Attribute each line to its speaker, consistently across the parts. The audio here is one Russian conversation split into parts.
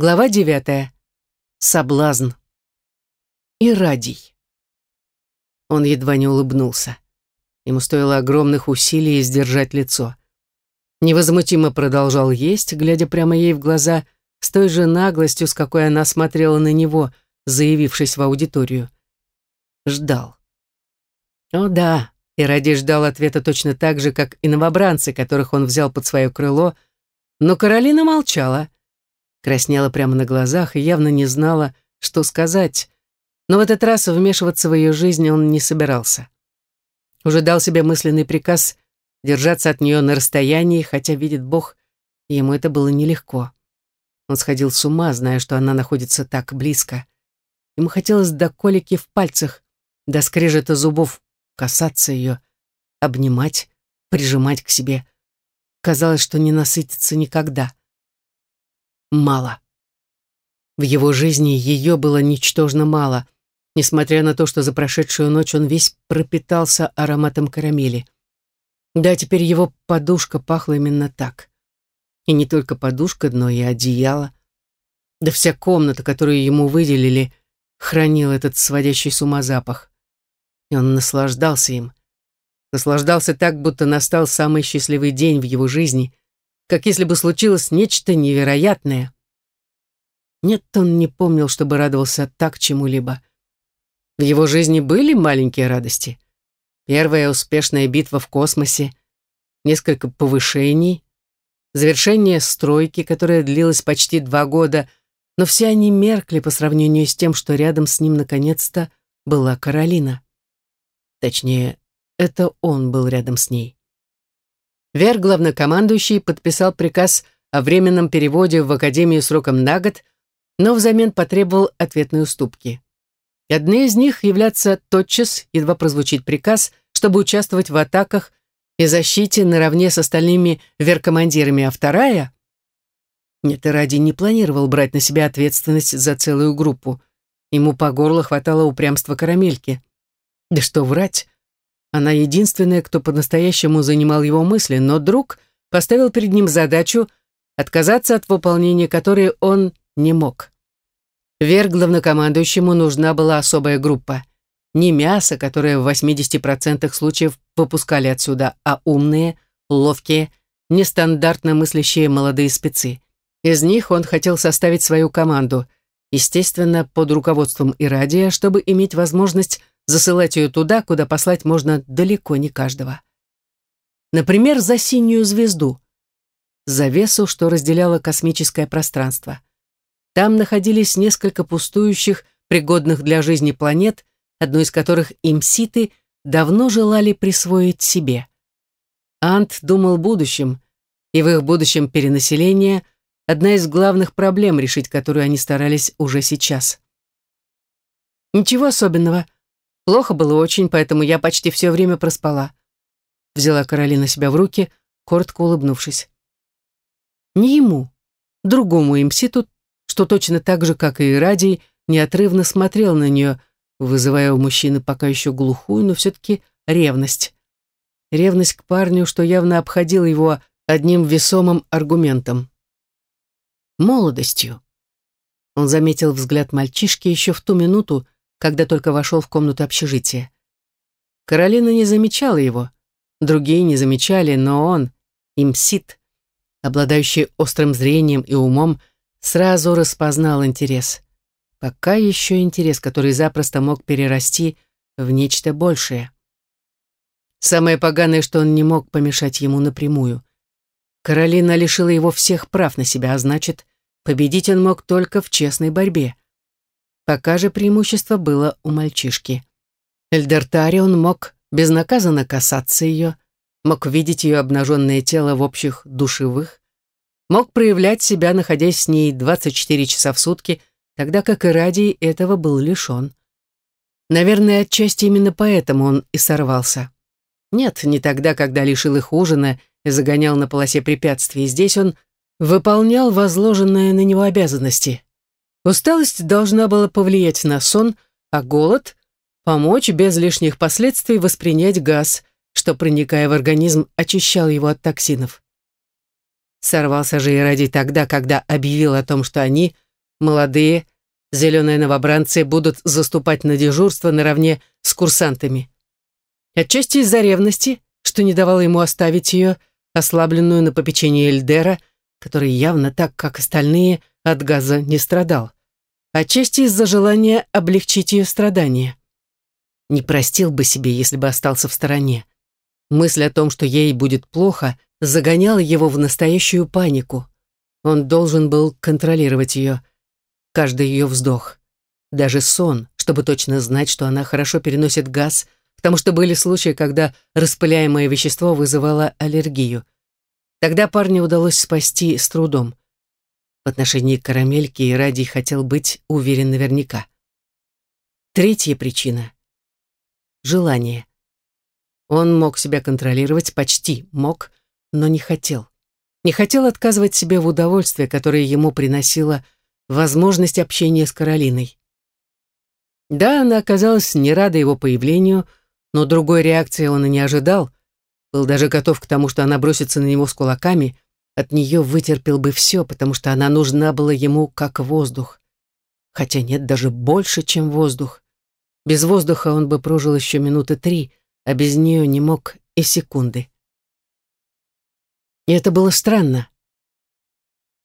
Speaker 1: Глава девятая. Соблазн. Ирадий. Он едва не улыбнулся. Ему стоило огромных усилий сдержать лицо. Невозмутимо продолжал есть, глядя прямо ей в глаза, с той же наглостью, с какой она смотрела на него, заявившись в аудиторию. Ждал. О да, Ирадий ждал ответа точно так же, как и новобранцы, которых он взял под свое крыло, но Каролина молчала краснела прямо на глазах и явно не знала, что сказать, но в этот раз вмешиваться в ее жизнь он не собирался. Уже дал себе мысленный приказ держаться от нее на расстоянии, хотя, видит Бог, ему это было нелегко. Он сходил с ума, зная, что она находится так близко. Ему хотелось до колики в пальцах, до скрежета зубов касаться ее, обнимать, прижимать к себе. Казалось, что не насытится никогда мало. В его жизни ее было ничтожно мало, несмотря на то, что за прошедшую ночь он весь пропитался ароматом карамели. Да, теперь его подушка пахла именно так. И не только подушка, но и одеяло. Да вся комната, которую ему выделили, хранила этот сводящий с ума запах. И он наслаждался им. Наслаждался так, будто настал самый счастливый день в его жизни, как если бы случилось нечто невероятное. Нет, он не помнил, чтобы радовался так чему-либо. В его жизни были маленькие радости. Первая успешная битва в космосе, несколько повышений, завершение стройки, которая длилась почти два года, но все они меркли по сравнению с тем, что рядом с ним наконец-то была Каролина. Точнее, это он был рядом с ней. Вер, главнокомандующий, подписал приказ о временном переводе в Академию сроком на год, но взамен потребовал ответной уступки. И одни из них являться тотчас, едва прозвучит приказ, чтобы участвовать в атаках и защите наравне с остальными веркомандирами, а вторая... Нет, ради не планировал брать на себя ответственность за целую группу. Ему по горло хватало упрямства карамельки. Да что врать, она единственная, кто по-настоящему занимал его мысли, но друг поставил перед ним задачу, отказаться от выполнения которой он не мог. Вверх главнокомандующему нужна была особая группа. Не мясо, которое в 80% случаев выпускали отсюда, а умные, ловкие, нестандартно мыслящие молодые спецы. Из них он хотел составить свою команду, естественно, под руководством Ирадия, чтобы иметь возможность засылать ее туда, куда послать можно далеко не каждого. Например, за синюю звезду, завесу, что разделяло космическое пространство. Там находились несколько пустующих, пригодных для жизни планет, одну из которых имситы давно желали присвоить себе. Ант думал будущем, и в их будущем перенаселение – одна из главных проблем, решить которую они старались уже сейчас. Ничего особенного – Плохо было очень, поэтому я почти все время проспала. Взяла Каролина себя в руки, коротко улыбнувшись. Не ему, другому имситу, что точно так же, как и Радий, неотрывно смотрел на нее, вызывая у мужчины пока еще глухую, но все-таки ревность. Ревность к парню, что явно обходил его одним весомым аргументом. Молодостью. Он заметил взгляд мальчишки еще в ту минуту, когда только вошел в комнату общежития. Каролина не замечала его, другие не замечали, но он, имсит, обладающий острым зрением и умом, сразу распознал интерес. Пока еще интерес, который запросто мог перерасти в нечто большее. Самое поганое, что он не мог помешать ему напрямую. Каролина лишила его всех прав на себя, а значит, победить он мог только в честной борьбе. Пока же преимущество было у мальчишки. Эльдертарион мог безнаказанно касаться ее, мог видеть ее обнаженное тело в общих душевых, мог проявлять себя, находясь с ней 24 часа в сутки, тогда как и ради этого был лишен. Наверное, отчасти именно поэтому он и сорвался. Нет, не тогда, когда лишил их ужина и загонял на полосе препятствий. Здесь он выполнял возложенные на него обязанности. Усталость должна была повлиять на сон, а голод — помочь без лишних последствий воспринять газ, что, проникая в организм, очищал его от токсинов. Сорвался же и ради тогда, когда объявил о том, что они Молодые, зеленые новобранцы будут заступать на дежурство наравне с курсантами. Отчасти из-за ревности, что не давало ему оставить ее, ослабленную на попечение Эльдера, который явно так, как остальные, от газа не страдал. Отчасти из-за желания облегчить ее страдания. Не простил бы себе, если бы остался в стороне. Мысль о том, что ей будет плохо, загоняла его в настоящую панику. Он должен был контролировать ее, каждый ее вздох, даже сон, чтобы точно знать, что она хорошо переносит газ, потому что были случаи, когда распыляемое вещество вызывало аллергию. Тогда парню удалось спасти с трудом. В отношении карамельки и Ради хотел быть уверен наверняка. Третья причина — желание. Он мог себя контролировать, почти мог, но не хотел. Не хотел отказывать себе в удовольствии, которое ему приносила возможность общения с Каролиной. Да, она оказалась не рада его появлению, но другой реакции он и не ожидал. Был даже готов к тому, что она бросится на него с кулаками. От нее вытерпел бы все, потому что она нужна была ему как воздух. Хотя нет, даже больше, чем воздух. Без воздуха он бы прожил еще минуты три, а без нее не мог и секунды. И это было странно.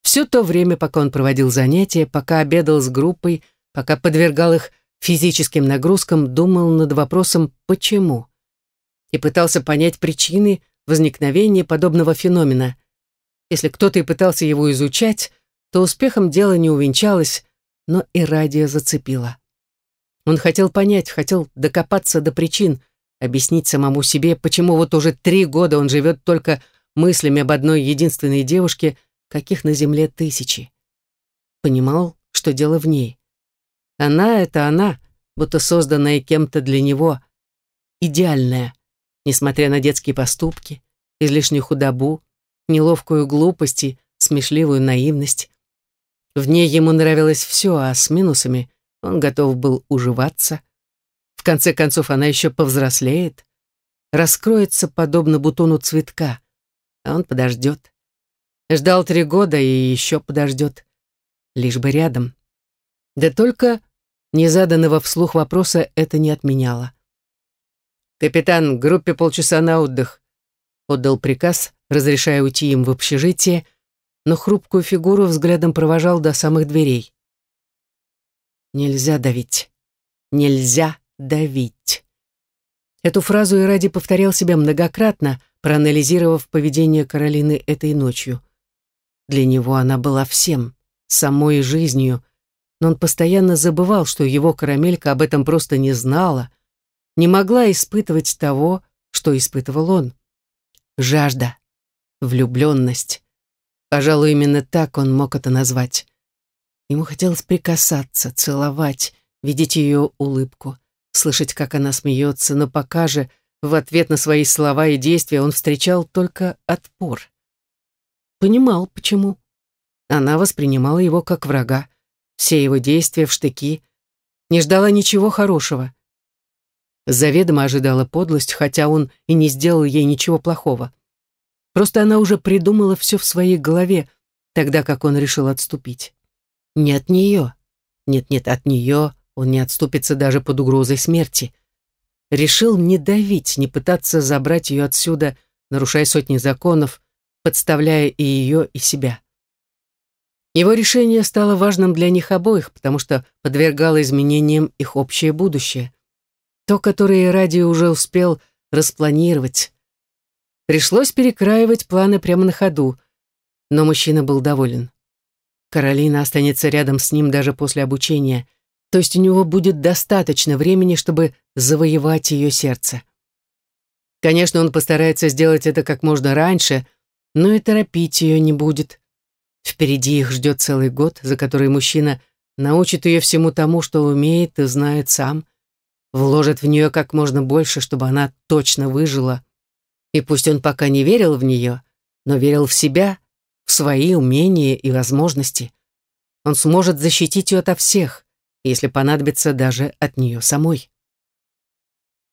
Speaker 1: Все то время, пока он проводил занятия, пока обедал с группой, пока подвергал их физическим нагрузкам, думал над вопросом «почему?» и пытался понять причины возникновения подобного феномена. Если кто-то и пытался его изучать, то успехом дело не увенчалось, но и радио зацепило. Он хотел понять, хотел докопаться до причин, объяснить самому себе, почему вот уже три года он живет только мыслями об одной единственной девушке, каких на земле тысячи. Понимал, что дело в ней. Она — это она, будто созданная кем-то для него, идеальная, несмотря на детские поступки, излишнюю худобу, неловкую глупость и смешливую наивность. В ней ему нравилось все, а с минусами он готов был уживаться — в конце концов, она еще повзрослеет, раскроется подобно бутону цветка, а он подождет. Ждал три года и еще подождет, лишь бы рядом. Да только незаданного вслух вопроса это не отменяло. «Капитан, группе полчаса на отдых», — отдал приказ, разрешая уйти им в общежитие, но хрупкую фигуру взглядом провожал до самых дверей. «Нельзя давить. Нельзя давить. Эту фразу и повторял себя многократно, проанализировав поведение Каролины этой ночью. Для него она была всем, самой жизнью, но он постоянно забывал, что его карамелька об этом просто не знала, не могла испытывать того, что испытывал он. Жажда, влюбленность. Пожалуй, именно так он мог это назвать. Ему хотелось прикасаться, целовать, видеть ее улыбку, слышать, как она смеется, но пока же в ответ на свои слова и действия он встречал только отпор. Понимал, почему. Она воспринимала его как врага, все его действия в штыки, не ждала ничего хорошего. Заведомо ожидала подлость, хотя он и не сделал ей ничего плохого. Просто она уже придумала все в своей голове, тогда как он решил отступить. Не от нее. Нет-нет, от нее он не отступится даже под угрозой смерти. Решил не давить, не пытаться забрать ее отсюда, нарушая сотни законов, подставляя и ее, и себя. Его решение стало важным для них обоих, потому что подвергало изменениям их общее будущее. То, которое Ради уже успел распланировать. Пришлось перекраивать планы прямо на ходу, но мужчина был доволен. Каролина останется рядом с ним даже после обучения — то есть у него будет достаточно времени, чтобы завоевать ее сердце. Конечно, он постарается сделать это как можно раньше, но и торопить ее не будет. Впереди их ждет целый год, за который мужчина научит ее всему тому, что умеет и знает сам, вложит в нее как можно больше, чтобы она точно выжила. И пусть он пока не верил в нее, но верил в себя, в свои умения и возможности. Он сможет защитить ее ото всех, если понадобится даже от нее самой.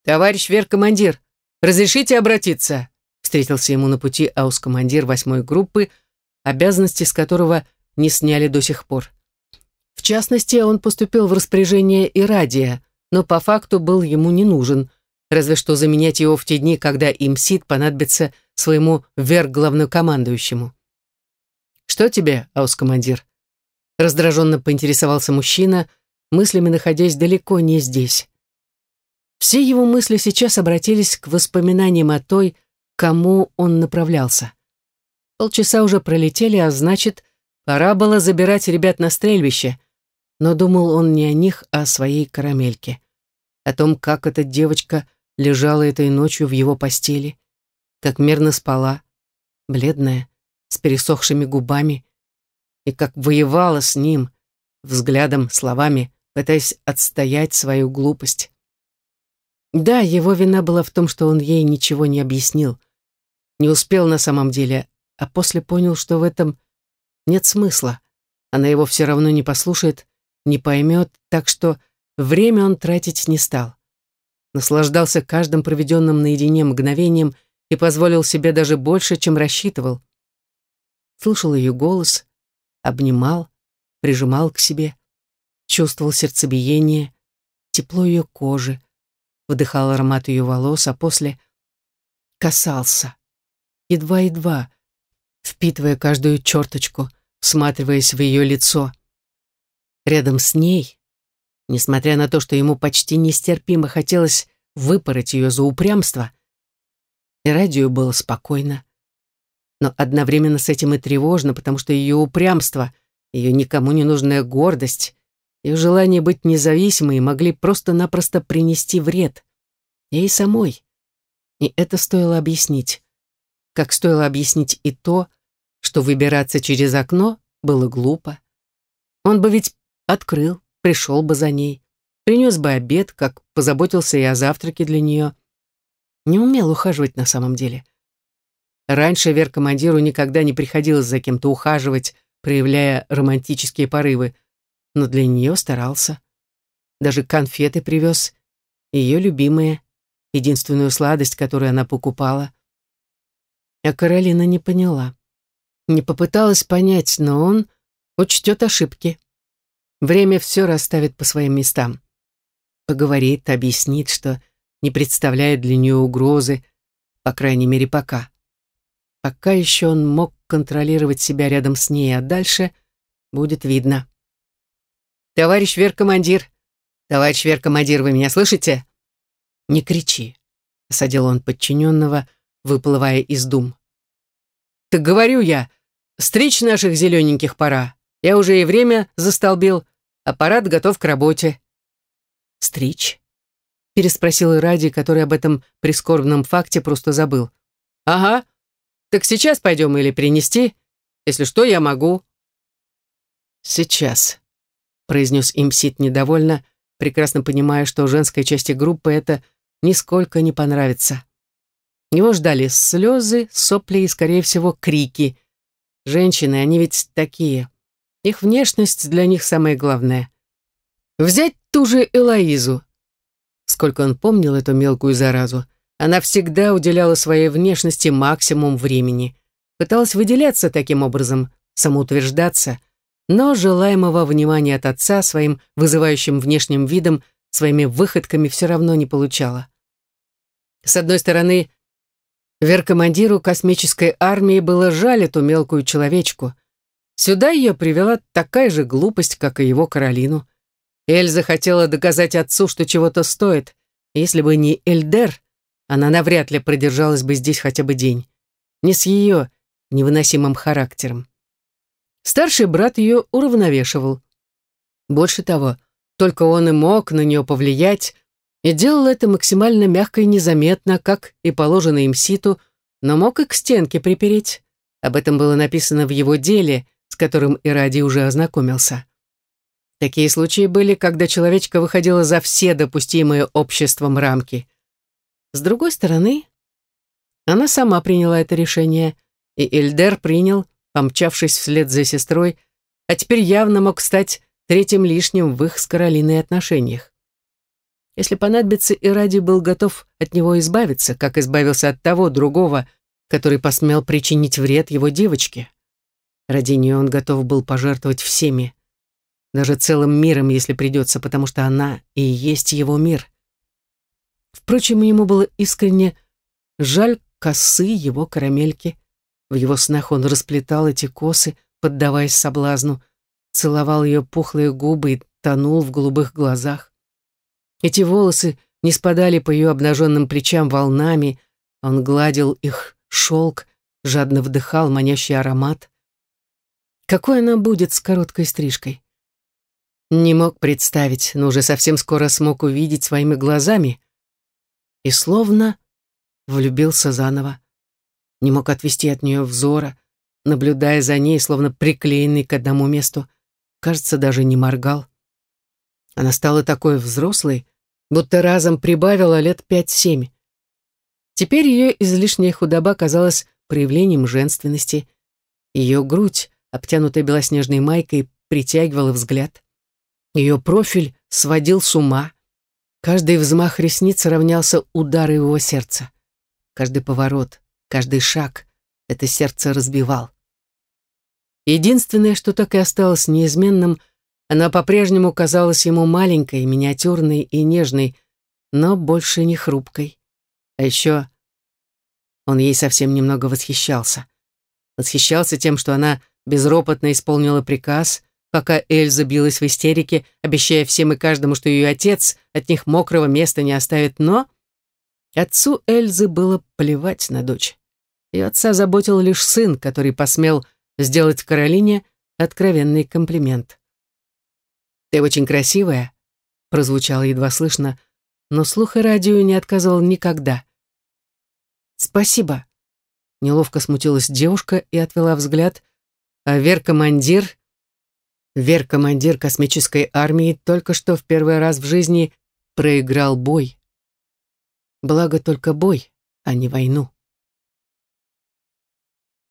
Speaker 1: «Товарищ веркомандир, разрешите обратиться?» Встретился ему на пути аус-командир восьмой группы, обязанности с которого не сняли до сих пор. частности, он поступил в распоряжение Ирадия, но по факту был ему не нужен, разве что заменять его в те дни, когда им Сид понадобится своему вверх-главнокомандующему. «Что тебе, аус-командир?» Раздраженно поинтересовался мужчина, мыслями находясь далеко не здесь. Все его мысли сейчас обратились к воспоминаниям о той, кому он направлялся. Полчаса уже пролетели, а значит, пора было забирать ребят на стрельбище. Но думал он не о них, а о своей карамельке. О том, как эта девочка лежала этой ночью в его постели, как мирно спала, бледная, с пересохшими губами, и как воевала с ним, взглядом, словами, пытаясь отстоять свою глупость. Да, его вина была в том, что он ей ничего не объяснил. Не успел на самом деле, а после понял, что в этом нет смысла. Она его все равно не послушает, не поймет, так что время он тратить не стал. Наслаждался каждым проведенным наедине мгновением и позволил себе даже больше, чем рассчитывал. Слушал ее голос, обнимал, прижимал к себе, чувствовал сердцебиение, тепло ее кожи, вдыхал аромат ее волос, а после касался, едва-едва, впитывая каждую черточку, всматриваясь в ее лицо. Рядом с ней, несмотря на то, что ему почти нестерпимо хотелось выпороть ее за упрямство, и радио было спокойно. Но одновременно с этим и тревожно, потому что ее упрямство, ее никому не нужная гордость, их желание быть независимой могли просто-напросто принести вред. Ей самой. И это стоило объяснить. Как стоило объяснить и то, что выбираться через окно было глупо. Он бы ведь открыл, пришел бы за ней, принес бы обед, как позаботился и о завтраке для нее. Не умел ухаживать на самом деле. Раньше Вер-командиру никогда не приходилось за кем-то ухаживать, проявляя романтические порывы, но для нее старался. Даже конфеты привез, ее любимые, единственную сладость, которую она покупала. А Каролина не поняла. Не попыталась понять, но он учтет ошибки. Время все расставит по своим местам. Поговорит, объяснит, что не представляет для нее угрозы, по крайней мере, пока. Пока еще он мог контролировать себя рядом с ней, а дальше будет видно. «Товарищ Веркомандир! Товарищ Веркомандир, вы меня слышите?» «Не кричи», — осадил он подчиненного, выплывая из дум. «Так говорю я, стричь наших зелененьких пора. Я уже и время застолбил, аппарат готов к работе». «Стричь?» — переспросил Иради, который об этом прискорбном факте просто забыл. «Ага. Так сейчас пойдем или принести? Если что, я могу». «Сейчас», произнес имсит недовольно, прекрасно понимая, что женской части группы это нисколько не понравится. Его ждали слезы, сопли и, скорее всего, крики. Женщины, они ведь такие. Их внешность для них самое главное. Взять ту же Элоизу. Сколько он помнил эту мелкую заразу, она всегда уделяла своей внешности максимум времени. Пыталась выделяться таким образом, самоутверждаться — но желаемого внимания от отца своим вызывающим внешним видом, своими выходками все равно не получала. С одной стороны, веркомандиру космической армии было жаль эту мелкую человечку. Сюда ее привела такая же глупость, как и его Каролину. Эльза хотела доказать отцу, что чего-то стоит. Если бы не Эльдер, она навряд ли продержалась бы здесь хотя бы день. Не с ее невыносимым характером. Старший брат ее уравновешивал. Больше того, только он и мог на нее повлиять, и делал это максимально мягко и незаметно, как и положено им ситу, но мог и к стенке припереть. Об этом было написано в его деле, которым Иради уже ознакомился. Такие случаи были, когда человечка выходила за все допустимые обществом рамки. С другой стороны, она сама приняла это решение, и Эльдер принял, помчавшись вслед за сестрой, а теперь явно мог стать третьим лишним в их с Каролиной отношениях. Если понадобится, и ради был готов от него избавиться, как избавился от того другого, который посмел причинить вред его девочке. Ради нее он готов был пожертвовать всеми. даже целым миром, если придется, потому что она и есть его мир. Впрочем, ему было искренне жаль косы его карамельки. В его снах он расплетал эти косы, поддаваясь соблазну, целовал ее пухлые губы и тонул в голубых глазах. Эти волосы не спадали по ее обнаженным плечам волнами, он гладил их шелк, жадно вдыхал манящий аромат. Какой она будет с короткой стрижкой? Не мог представить, но уже совсем скоро смог увидеть своими глазами. И словно влюбился заново. Не мог отвести от нее взора, наблюдая за ней, словно приклеенный к одному месту. Кажется, даже не моргал. Она стала такой взрослой, будто разом прибавила лет пять-семь. Теперь ее излишняя худоба казалась проявлением женственности. Ее грудь, обтянутая белоснежной майкой, притягивала взгляд. Ее профиль сводил с ума. Каждый взмах ресниц равнялся удару его сердца. Каждый поворот, каждый шаг это сердце разбивал. Единственное, что так и осталось неизменным, она по-прежнему казалась ему маленькой, миниатюрной и нежной, но больше не хрупкой. А еще он ей совсем немного восхищался. Восхищался тем, что она безропотно исполнила приказ, пока Эльза билась в истерике, обещая всем и каждому, что ее отец от них мокрого места не оставит, но отцу Эльзы было плевать на дочь. Ее отца заботил лишь сын, который посмел сделать Каролине откровенный комплимент. «Ты очень красивая», — прозвучало едва слышно, но слух и радио не отказывал никогда. «Спасибо», — неловко смутилась девушка и отвела взгляд, а Вер-командир Вер-командир космической армии только что в первый раз в жизни проиграл бой. Благо только бой, а не войну.